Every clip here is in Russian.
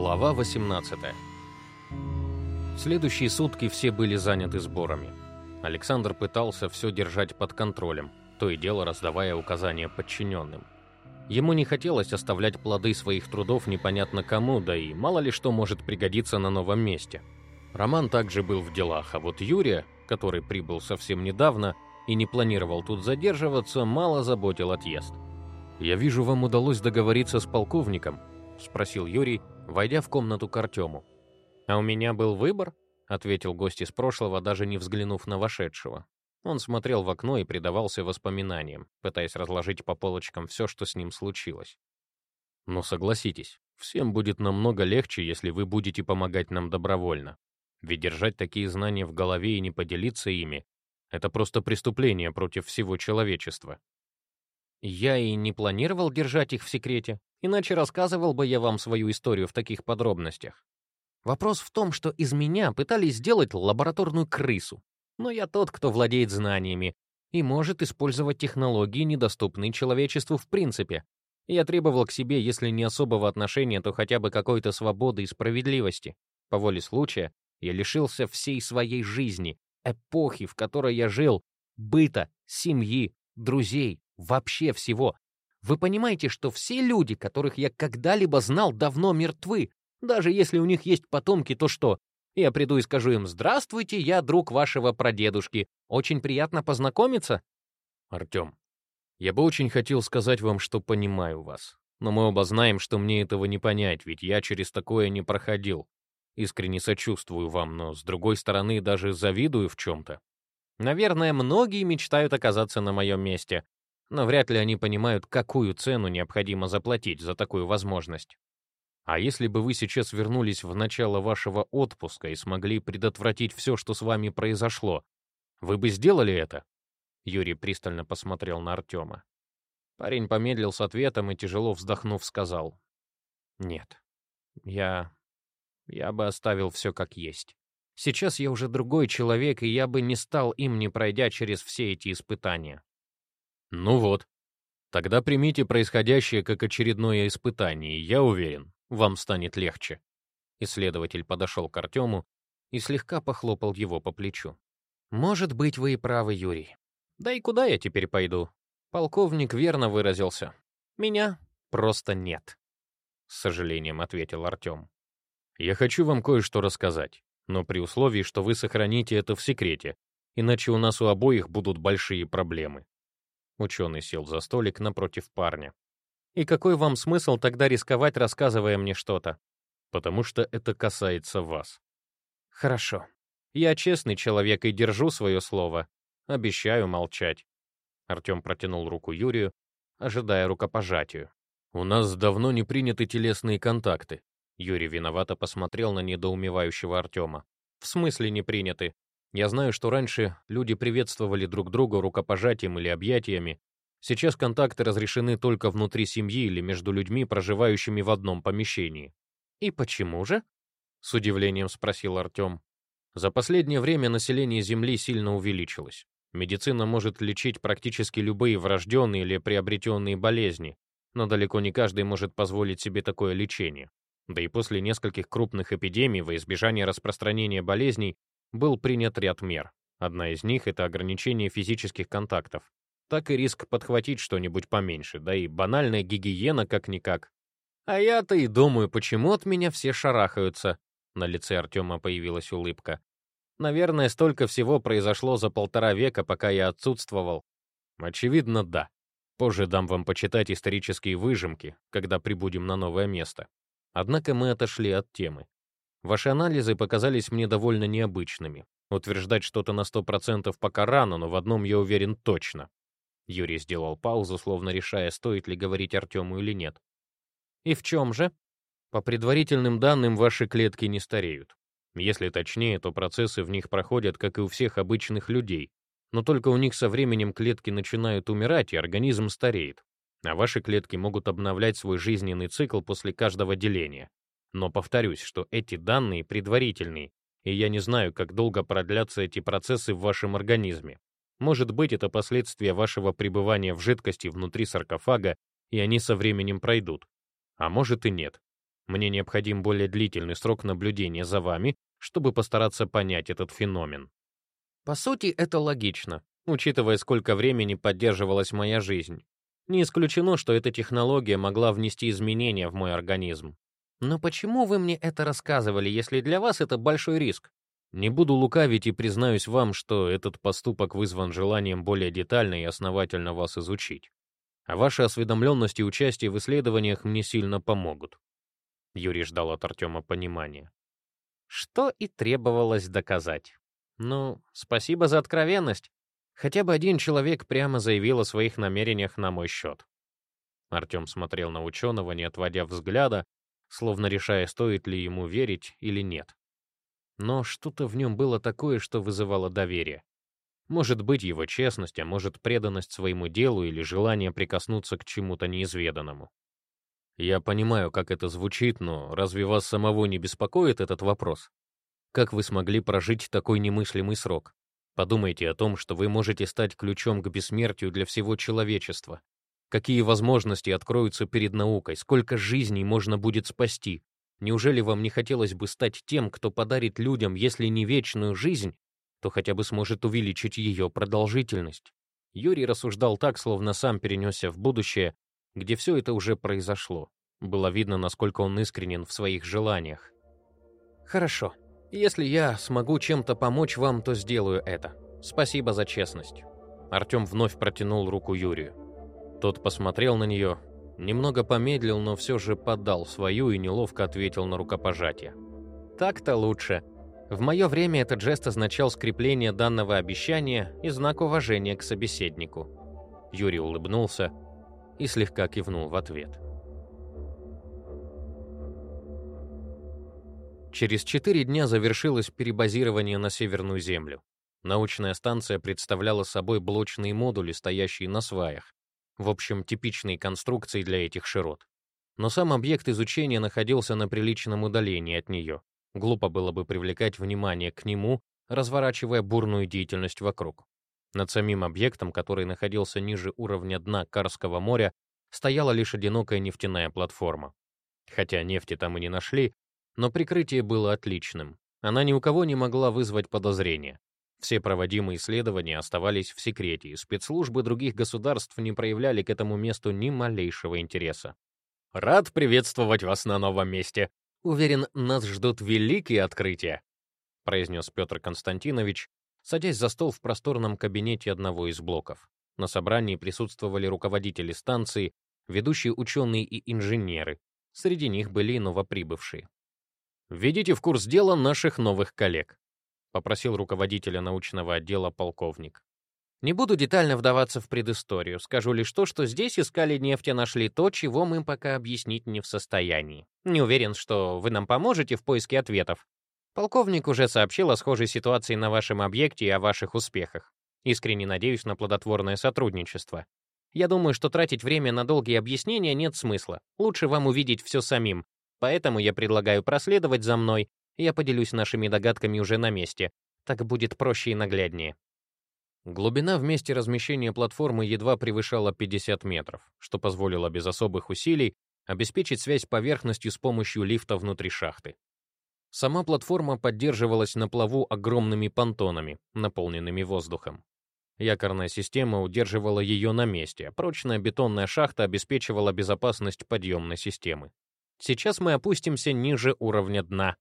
Глава 18. Следующие сутки все были заняты сборами. Александр пытался все держать под контролем, то и дело раздавая указания подчиненным. Ему не хотелось оставлять плоды своих трудов непонятно кому, да и мало ли что может пригодиться на новом месте. Роман также был в делах, а вот Юрия, который прибыл совсем недавно и не планировал тут задерживаться, мало заботил отъезд. «Я вижу, вам удалось договориться с полковником», — спросил Юрий, войдя в комнату к Артему. «А у меня был выбор?» — ответил гость из прошлого, даже не взглянув на вошедшего. Он смотрел в окно и предавался воспоминаниям, пытаясь разложить по полочкам все, что с ним случилось. «Но согласитесь, всем будет намного легче, если вы будете помогать нам добровольно. Ведь держать такие знания в голове и не поделиться ими — это просто преступление против всего человечества». «Я и не планировал держать их в секрете», Иначе рассказывал бы я вам свою историю в таких подробностях. Вопрос в том, что из меня пытались сделать лабораторную крысу. Но я тот, кто владеет знаниями и может использовать технологии, недоступные человечеству в принципе. Я требовал к себе, если не особого отношения, то хотя бы какой-то свободы и справедливости. По воле случая я лишился всей своей жизни, эпохи, в которой я жил, быта, семьи, друзей, вообще всего. Вы понимаете, что все люди, которых я когда-либо знал, давно мертвы? Даже если у них есть потомки, то что? Я приду и скажу им «Здравствуйте, я друг вашего прадедушки. Очень приятно познакомиться». Артем, я бы очень хотел сказать вам, что понимаю вас. Но мы оба знаем, что мне этого не понять, ведь я через такое не проходил. Искренне сочувствую вам, но, с другой стороны, даже завидую в чем-то. Наверное, многие мечтают оказаться на моем месте, но вряд ли они понимают, какую цену необходимо заплатить за такую возможность. А если бы вы сейчас вернулись в начало вашего отпуска и смогли предотвратить все, что с вами произошло, вы бы сделали это? Юрий пристально посмотрел на Артема. Парень помедлил с ответом и, тяжело вздохнув, сказал. «Нет, я... я бы оставил все как есть. Сейчас я уже другой человек, и я бы не стал им, не пройдя через все эти испытания. Ну вот. Тогда примите происходящее как очередное испытание, я уверен, вам станет легче. Исследователь подошел к Артему и слегка похлопал его по плечу. «Может быть, вы и правы, Юрий. Да и куда я теперь пойду? Полковник верно выразился. Меня просто нет», — с сожалением ответил Артем. «Я хочу вам кое-что рассказать, но при условии, что вы сохраните это в секрете, иначе у нас у обоих будут большие проблемы», Ученый сел за столик напротив парня. «И какой вам смысл тогда рисковать, рассказывая мне что-то?» «Потому что это касается вас». «Хорошо. Я честный человек и держу свое слово. Обещаю молчать». Артем протянул руку Юрию, ожидая рукопожатию. «У нас давно не приняты телесные контакты». Юрий виновато посмотрел на недоумевающего Артема. «В смысле не приняты? Я знаю, что раньше люди приветствовали друг друга рукопожатием или объятиями. Сейчас контакты разрешены только внутри семьи или между людьми, проживающими в одном помещении. «И почему же?» — с удивлением спросил Артем. «За последнее время население Земли сильно увеличилось. Медицина может лечить практически любые врожденные или приобретенные болезни, но далеко не каждый может позволить себе такое лечение. Да и после нескольких крупных эпидемий во избежание распространения болезней был принят ряд мер. Одна из них — это ограничение физических контактов. Так и риск подхватить что-нибудь поменьше, да и банальная гигиена как-никак. А я-то и думаю, почему от меня все шарахаются. На лице Артема появилась улыбка. Наверное, столько всего произошло за полтора века, пока я отсутствовал. Очевидно, да. Позже дам вам почитать исторические выжимки, когда прибудем на новое место. Однако мы отошли от темы. Ваши анализы показались мне довольно необычными. Утверждать что-то на 100% пока рано, но в одном я уверен точно. Юрий сделал паузу, словно решая, стоит ли говорить Артему или нет. И в чем же? По предварительным данным, ваши клетки не стареют. Если точнее, то процессы в них проходят, как и у всех обычных людей. Но только у них со временем клетки начинают умирать, и организм стареет. А ваши клетки могут обновлять свой жизненный цикл после каждого деления. Но повторюсь, что эти данные предварительные, и я не знаю, как долго продлятся эти процессы в вашем организме. Может быть, это последствия вашего пребывания в жидкости внутри саркофага, и они со временем пройдут. А может и нет. Мне необходим более длительный срок наблюдения за вами, чтобы постараться понять этот феномен. По сути, это логично, учитывая, сколько времени поддерживалась моя жизнь. Не исключено, что эта технология могла внести изменения в мой организм. Но почему вы мне это рассказывали, если для вас это большой риск? Не буду лукавить и признаюсь вам, что этот поступок вызван желанием более детально и основательно вас изучить. А ваша осведомленность и участие в исследованиях мне сильно помогут. Юрий ждал от Артема понимания. Что и требовалось доказать. Ну, спасибо за откровенность. Хотя бы один человек прямо заявил о своих намерениях на мой счет. Артем смотрел на ученого, не отводя взгляда, словно решая, стоит ли ему верить или нет. Но что-то в нем было такое, что вызывало доверие. Может быть, его честность, а может, преданность своему делу или желание прикоснуться к чему-то неизведанному. Я понимаю, как это звучит, но разве вас самого не беспокоит этот вопрос? Как вы смогли прожить такой немыслимый срок? Подумайте о том, что вы можете стать ключом к бессмертию для всего человечества. Какие возможности откроются перед наукой, сколько жизней можно будет спасти. Неужели вам не хотелось бы стать тем, кто подарит людям, если не вечную жизнь, то хотя бы сможет увеличить ее продолжительность? Юрий рассуждал так, словно сам перенесся в будущее, где все это уже произошло. Было видно, насколько он искренен в своих желаниях. «Хорошо», если я смогу чем-то помочь вам, то сделаю это. Спасибо за честность. Артем вновь протянул руку Юрию. Тот посмотрел на нее, немного помедлил, но все же подал свою и неловко ответил на рукопожатие. Так-то лучше. В мое время этот жест означал скрепление данного обещания и знак уважения к собеседнику. Юрий улыбнулся и слегка кивнул в ответ. Через четыре дня завершилось перебазирование на Северную Землю. Научная станция представляла собой блочные модули, стоящие на сваях. В общем, типичные конструкции для этих широт. Но сам объект изучения находился на приличном удалении от нее. Глупо было бы привлекать внимание к нему, разворачивая бурную деятельность вокруг. Над самим объектом, который находился ниже уровня дна Карского моря, стояла лишь одинокая нефтяная платформа. Хотя нефти там и не нашли, но прикрытие было отличным. Она ни у кого не могла вызвать подозрения. Все проводимые исследования оставались в секрете, и спецслужбы других государств не проявляли к этому месту ни малейшего интереса. «Рад приветствовать вас на новом месте. Уверен, нас ждут великие открытия», произнес Петр Константинович, садясь за стол в просторном кабинете одного из блоков. На собрании присутствовали руководители станции, ведущие ученые и инженеры. Среди них были и новоприбывшие. «Введите в курс дела наших новых коллег», — попросил руководителя научного отдела полковник. «Не буду детально вдаваться в предысторию, скажу лишь то, что здесь искали нефть и нашли то, чего мы пока объяснить не в состоянии. Не уверен, что вы нам поможете в поиске ответов. Полковник уже сообщил о схожей ситуации на вашем объекте и о ваших успехах. Искренне надеюсь на плодотворное сотрудничество. Я думаю, что тратить время на долгие объяснения нет смысла. Лучше вам увидеть все самим, Поэтому я предлагаю проследовать за мной, я поделюсь нашими догадками уже на месте. Так будет проще и нагляднее. Глубина в месте размещения платформы едва превышала 50 метров, что позволило без особых усилий обеспечить связь с поверхностью с помощью лифта внутри шахты. Сама платформа поддерживалась на плаву огромными понтонами, наполненными воздухом. Якорная система удерживала ее на месте, а прочная бетонная шахта обеспечивала безопасность подъемной системы. Сейчас мы опустимся ниже уровня дна,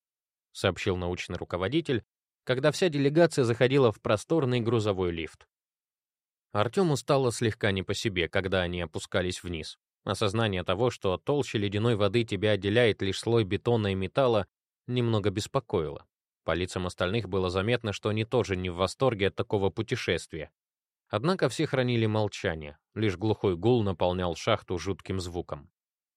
сообщил научный руководитель, когда вся делегация заходила в просторный грузовой лифт. Артему стало слегка не по себе, когда они опускались вниз. Осознание того, что от толщи ледяной воды тебя отделяет лишь слой бетона и металла, немного беспокоило. По лицам остальных было заметно, что они тоже не в восторге от такого путешествия. Однако все хранили молчание, лишь глухой гул наполнял шахту жутким звуком.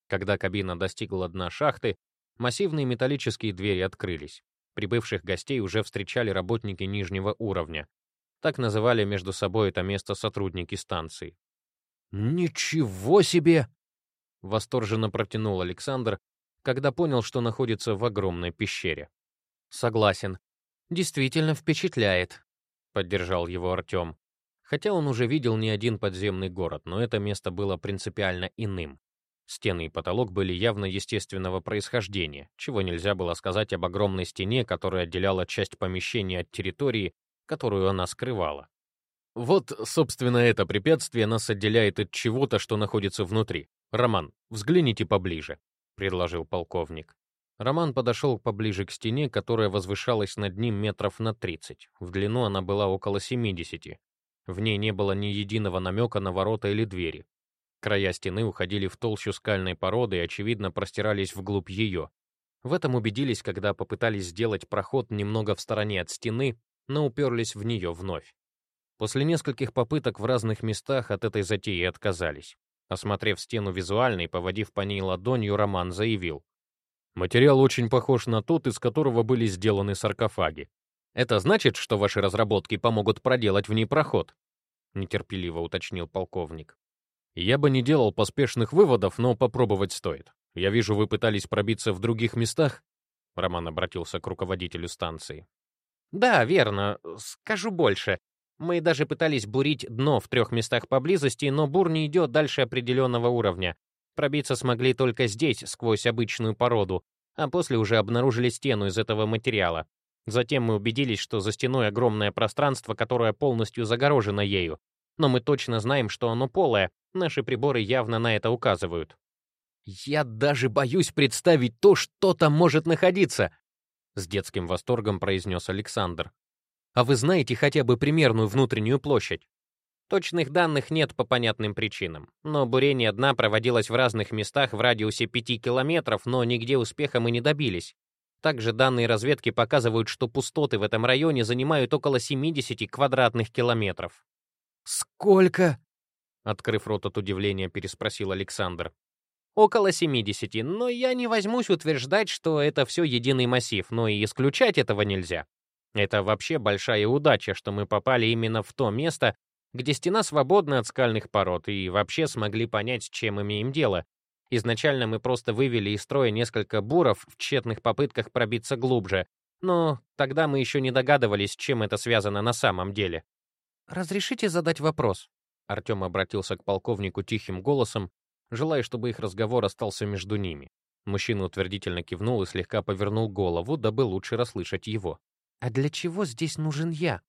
Когда кабина достигла дна шахты, массивные металлические двери открылись. Прибывших гостей уже встречали работники нижнего уровня. Так называли между собой это место сотрудники станции. «Ничего себе!» — восторженно протянул Александр, когда понял, что находится в огромной пещере. «Согласен. Действительно впечатляет», — поддержал его Артем. Хотя он уже видел не один подземный город, но это место было принципиально иным. Стены и потолок были явно естественного происхождения, чего нельзя было сказать об огромной стене, которая отделяла часть помещения от территории, которую она скрывала. Вот, собственно, это препятствие нас отделяет от чего-то, что находится внутри. Роман, взгляните поближе, предложил полковник. Роман подошел поближе к стене, которая возвышалась над ним метров на 30. В длину она была около 70. В ней не было ни единого намека на ворота или двери. Края стены уходили в толщу скальной породы и, очевидно, простирались вглубь ее. В этом убедились, когда попытались сделать проход немного в стороне от стены, но уперлись в нее вновь. После нескольких попыток в разных местах от этой затеи отказались. Осмотрев стену визуально и поводив по ней ладонью, Роман заявил. Материал очень похож на тот, из которого были сделаны саркофаги. Это значит, что ваши разработки помогут проделать в ней проход? Нетерпеливо уточнил полковник. Я бы не делал поспешных выводов, но попробовать стоит. Я вижу, вы пытались пробиться в других местах? Роман обратился к руководителю станции. Да, верно. Скажу больше. Мы даже пытались бурить дно в трех местах поблизости, но бур не идет дальше определенного уровня. Пробиться смогли только здесь, сквозь обычную породу, а после уже обнаружили стену из этого материала. Затем мы убедились, что за стеной огромное пространство, которое полностью загорожено ею. Но мы точно знаем, что оно полое, наши приборы явно на это указывают. «Я даже боюсь представить то, что там может находиться!» С детским восторгом произнес Александр. «А вы знаете хотя бы примерную внутреннюю площадь?» Точных данных нет по понятным причинам, но бурение дна проводилось в разных местах в радиусе 5 километров, но нигде успеха мы не добились. Также данные разведки показывают, что пустоты в этом районе занимают около 70 квадратных километров. «Сколько?» Открыв рот от удивления, переспросил Александр. «Около 70, но я не возьмусь утверждать, что это все единый массив, но и исключать этого нельзя. Это вообще большая удача, что мы попали именно в то место, где стена свободна от скальных пород, и вообще смогли понять, с чем имеем дело. Изначально мы просто вывели из строя несколько буров в тщетных попытках пробиться глубже, но тогда мы еще не догадывались, чем это связано на самом деле. «Разрешите задать вопрос?» Артем обратился к полковнику тихим голосом, желая, чтобы их разговор остался между ними. Мужчина утвердительно кивнул и слегка повернул голову, дабы лучше расслышать его. «А для чего здесь нужен я?»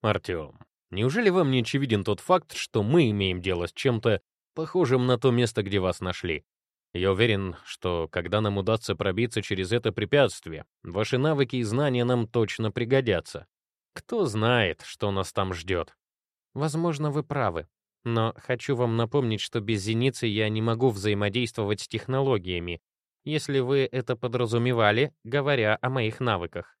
«Артем, Неужели вам не очевиден тот факт, что мы имеем дело с чем-то похожим на то место, где вас нашли? Я уверен, что когда нам удастся пробиться через это препятствие, ваши навыки и знания нам точно пригодятся. Кто знает, что нас там ждет? Возможно, вы правы. Но хочу вам напомнить, что без зеницы я не могу взаимодействовать с технологиями, если вы это подразумевали, говоря о моих навыках.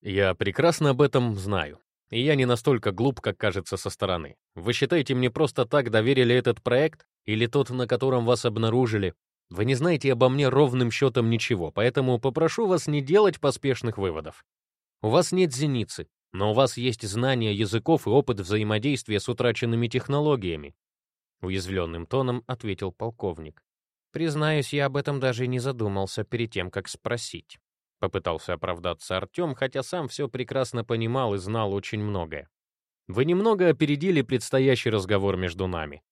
Я прекрасно об этом знаю. И я не настолько глуп, как кажется со стороны. Вы считаете, мне просто так доверили этот проект? Или тот, на котором вас обнаружили? Вы не знаете обо мне ровным счетом ничего, поэтому попрошу вас не делать поспешных выводов. У вас нет зеницы, но у вас есть знания языков и опыт взаимодействия с утраченными технологиями. Уязвленным тоном ответил полковник. Признаюсь, я об этом даже не задумался перед тем, как спросить. Попытался оправдаться Артем, хотя сам все прекрасно понимал и знал очень многое. Вы немного опередили предстоящий разговор между нами.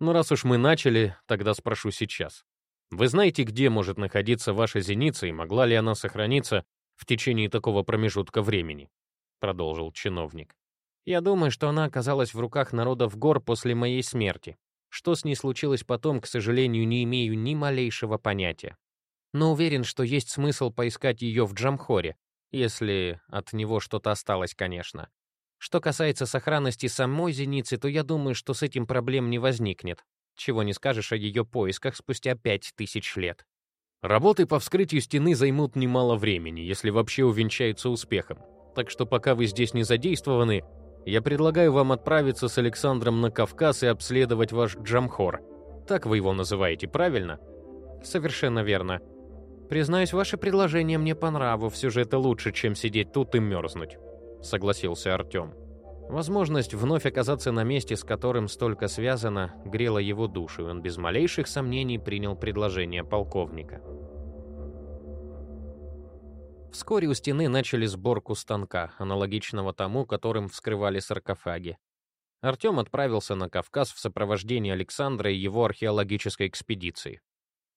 Но раз уж мы начали, тогда спрошу сейчас. Вы знаете, где может находиться ваша зеница и могла ли она сохраниться в течение такого промежутка времени? Продолжил чиновник. Я думаю, что она оказалась в руках народов гор после моей смерти. Что с ней случилось потом, к сожалению, не имею ни малейшего понятия но уверен, что есть смысл поискать ее в Джамхоре, если от него что-то осталось, конечно. Что касается сохранности самой зеницы, то я думаю, что с этим проблем не возникнет. Чего не скажешь о ее поисках спустя пять тысяч лет. Работы по вскрытию стены займут немало времени, если вообще увенчаются успехом. Так что пока вы здесь не задействованы, я предлагаю вам отправиться с Александром на Кавказ и обследовать ваш Джамхор. Так вы его называете, правильно? Совершенно верно. «Признаюсь, ваше предложение мне по нраву, все же это лучше, чем сидеть тут и мерзнуть», — согласился Артем. Возможность вновь оказаться на месте, с которым столько связано, грела его душу, и он без малейших сомнений принял предложение полковника. Вскоре у стены начали сборку станка, аналогичного тому, которым вскрывали саркофаги. Артем отправился на Кавказ в сопровождении Александра и его археологической экспедиции.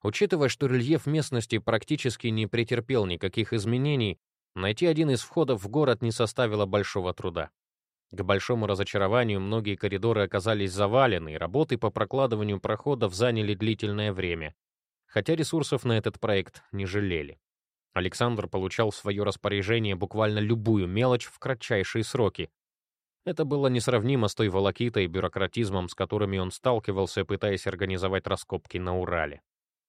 Учитывая, что рельеф местности практически не претерпел никаких изменений, найти один из входов в город не составило большого труда. К большому разочарованию многие коридоры оказались завалены, и работы по прокладыванию проходов заняли длительное время, хотя ресурсов на этот проект не жалели. Александр получал в свое распоряжение буквально любую мелочь в кратчайшие сроки. Это было несравнимо с той волокитой и бюрократизмом, с которыми он сталкивался, пытаясь организовать раскопки на Урале.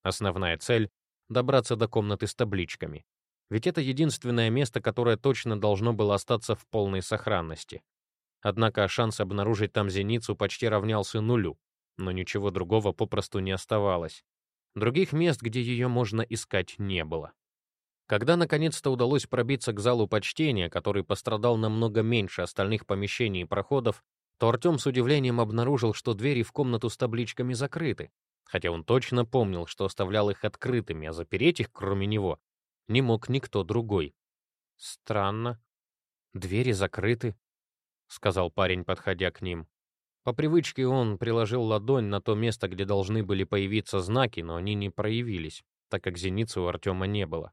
Основная цель — добраться до комнаты с табличками. Ведь это единственное место, которое точно должно было остаться в полной сохранности. Однако шанс обнаружить там зеницу почти равнялся нулю, но ничего другого попросту не оставалось. Других мест, где ее можно искать, не было. Когда наконец-то удалось пробиться к залу почтения, который пострадал намного меньше остальных помещений и проходов, то Артем с удивлением обнаружил, что двери в комнату с табличками закрыты, хотя он точно помнил, что оставлял их открытыми, а запереть их, кроме него, не мог никто другой. «Странно. Двери закрыты», — сказал парень, подходя к ним. По привычке он приложил ладонь на то место, где должны были появиться знаки, но они не проявились, так как зеницы у Артема не было.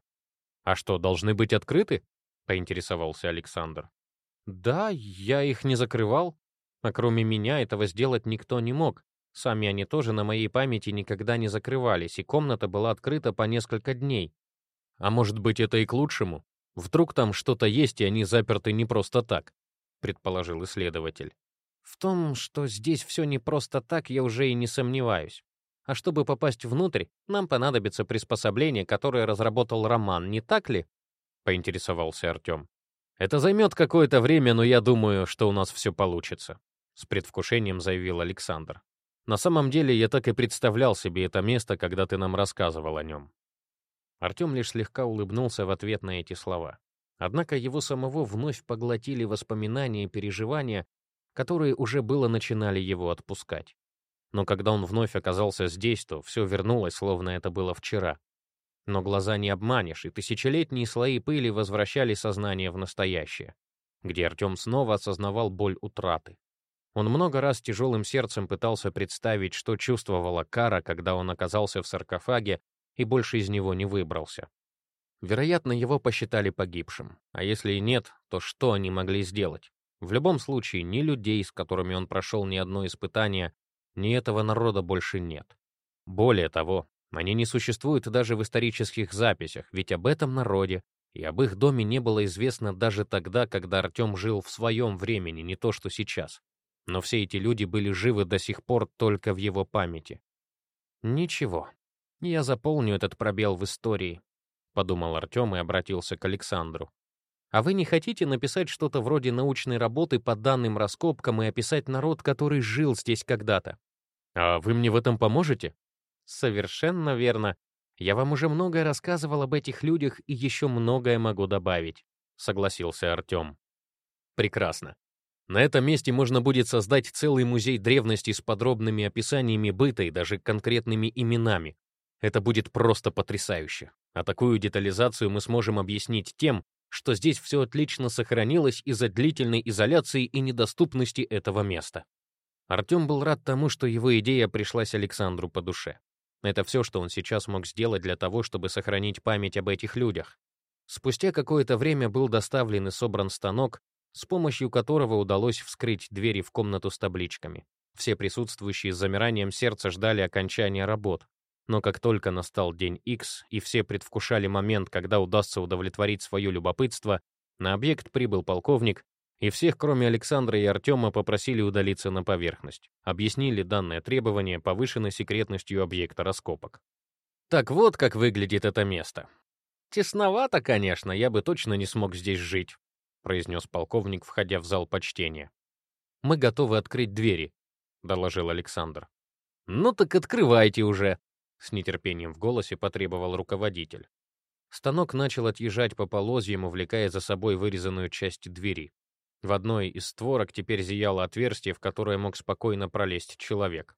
«А что, должны быть открыты?» — поинтересовался Александр. «Да, я их не закрывал, а кроме меня этого сделать никто не мог. Сами они тоже на моей памяти никогда не закрывались, и комната была открыта по несколько дней. А может быть, это и к лучшему? Вдруг там что-то есть, и они заперты не просто так, предположил исследователь. В том, что здесь все не просто так, я уже и не сомневаюсь. А чтобы попасть внутрь, нам понадобится приспособление, которое разработал Роман, не так ли? поинтересовался Артем. Это займет какое-то время, но я думаю, что у нас все получится, с предвкушением заявил Александр. На самом деле я так и представлял себе это место, когда ты нам рассказывал о нем. Артем лишь слегка улыбнулся в ответ на эти слова. Однако его самого вновь поглотили воспоминания и переживания, которые уже было начинали его отпускать. Но когда он вновь оказался здесь, то все вернулось, словно это было вчера. Но глаза не обманешь, и тысячелетние слои пыли возвращали сознание в настоящее, где Артем снова осознавал боль утраты. Он много раз тяжелым сердцем пытался представить, что чувствовала Кара, когда он оказался в саркофаге и больше из него не выбрался. Вероятно, его посчитали погибшим. А если и нет, то что они могли сделать? В любом случае, ни людей, с которыми он прошел ни одно испытание, ни этого народа больше нет. Более того, они не существуют даже в исторических записях, ведь об этом народе и об их доме не было известно даже тогда, когда Артем жил в своем времени, не то что сейчас но все эти люди были живы до сих пор только в его памяти. «Ничего, я заполню этот пробел в истории», — подумал Артем и обратился к Александру. «А вы не хотите написать что-то вроде научной работы по данным раскопкам и описать народ, который жил здесь когда-то?» «А вы мне в этом поможете?» «Совершенно верно. Я вам уже многое рассказывал об этих людях и еще многое могу добавить», — согласился Артем. «Прекрасно. На этом месте можно будет создать целый музей древности с подробными описаниями быта и даже конкретными именами. Это будет просто потрясающе. А такую детализацию мы сможем объяснить тем, что здесь все отлично сохранилось из-за длительной изоляции и недоступности этого места. Артем был рад тому, что его идея пришлась Александру по душе. Это все, что он сейчас мог сделать для того, чтобы сохранить память об этих людях. Спустя какое-то время был доставлен и собран станок, с помощью которого удалось вскрыть двери в комнату с табличками. Все присутствующие с замиранием сердца ждали окончания работ. Но как только настал день X, и все предвкушали момент, когда удастся удовлетворить свое любопытство, на объект прибыл полковник, и всех, кроме Александра и Артема, попросили удалиться на поверхность. Объяснили данное требование повышенной секретностью объекта раскопок. Так вот, как выглядит это место. Тесновато, конечно, я бы точно не смог здесь жить. — произнес полковник, входя в зал почтения. «Мы готовы открыть двери», — доложил Александр. «Ну так открывайте уже», — с нетерпением в голосе потребовал руководитель. Станок начал отъезжать по полозьям, увлекая за собой вырезанную часть двери. В одной из створок теперь зияло отверстие, в которое мог спокойно пролезть человек.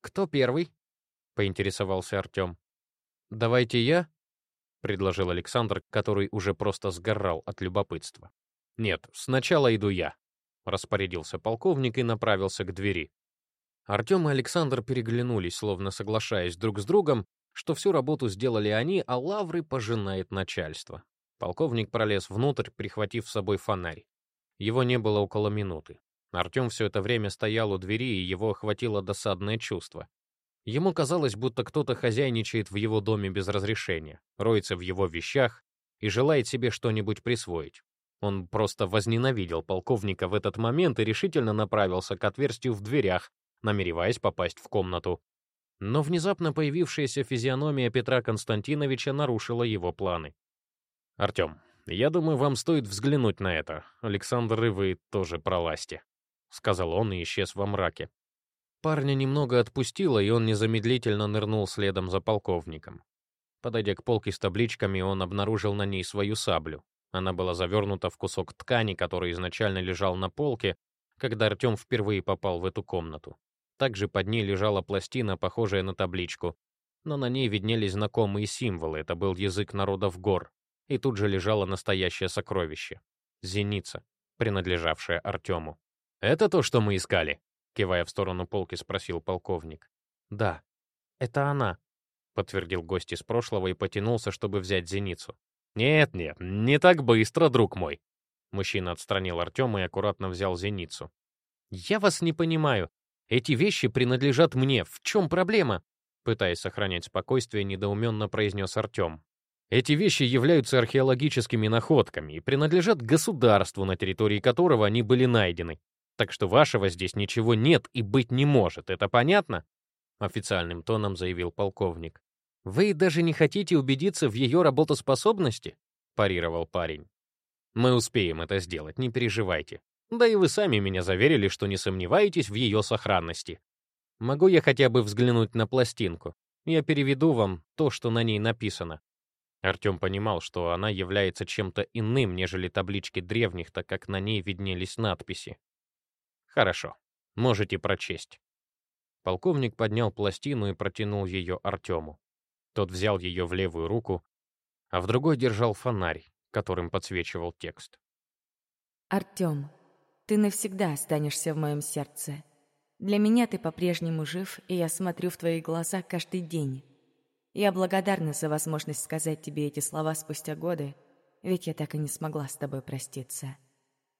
«Кто первый?» — поинтересовался Артем. «Давайте я», — предложил Александр, который уже просто сгорал от любопытства. «Нет, сначала иду я», — распорядился полковник и направился к двери. Артем и Александр переглянулись, словно соглашаясь друг с другом, что всю работу сделали они, а лавры пожинает начальство. Полковник пролез внутрь, прихватив с собой фонарь. Его не было около минуты. Артем все это время стоял у двери, и его охватило досадное чувство. Ему казалось, будто кто-то хозяйничает в его доме без разрешения, роется в его вещах и желает себе что-нибудь присвоить. Он просто возненавидел полковника в этот момент и решительно направился к отверстию в дверях, намереваясь попасть в комнату. Но внезапно появившаяся физиономия Петра Константиновича нарушила его планы. «Артем, я думаю, вам стоит взглянуть на это. Александр, и вы тоже проласти», — сказал он и исчез во мраке. Парня немного отпустило, и он незамедлительно нырнул следом за полковником. Подойдя к полке с табличками, он обнаружил на ней свою саблю. Она была завернута в кусок ткани, который изначально лежал на полке, когда Артем впервые попал в эту комнату. Также под ней лежала пластина, похожая на табличку, но на ней виднелись знакомые символы, это был язык народов гор. И тут же лежало настоящее сокровище — зеница, принадлежавшая Артему. «Это то, что мы искали?» — кивая в сторону полки, спросил полковник. «Да, это она», — подтвердил гость из прошлого и потянулся, чтобы взять зеницу. «Нет-нет, не так быстро, друг мой!» Мужчина отстранил Артема и аккуратно взял зеницу. «Я вас не понимаю. Эти вещи принадлежат мне. В чем проблема?» Пытаясь сохранять спокойствие, недоуменно произнес Артем. «Эти вещи являются археологическими находками и принадлежат государству, на территории которого они были найдены. Так что вашего здесь ничего нет и быть не может. Это понятно?» Официальным тоном заявил полковник. «Вы даже не хотите убедиться в ее работоспособности?» — парировал парень. «Мы успеем это сделать, не переживайте. Да и вы сами меня заверили, что не сомневаетесь в ее сохранности. Могу я хотя бы взглянуть на пластинку? Я переведу вам то, что на ней написано». Артем понимал, что она является чем-то иным, нежели таблички древних, так как на ней виднелись надписи. «Хорошо, можете прочесть». Полковник поднял пластину и протянул ее Артему. Тот взял ее в левую руку, а в другой держал фонарь, которым подсвечивал текст. «Артем, ты навсегда останешься в моем сердце. Для меня ты по-прежнему жив, и я смотрю в твои глаза каждый день. Я благодарна за возможность сказать тебе эти слова спустя годы, ведь я так и не смогла с тобой проститься.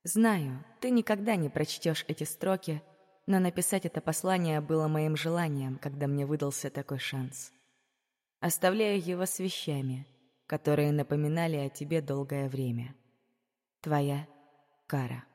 Знаю, ты никогда не прочтешь эти строки, но написать это послание было моим желанием, когда мне выдался такой шанс. Оставляю его с вещами, которые напоминали о тебе долгое время. Твоя Кара.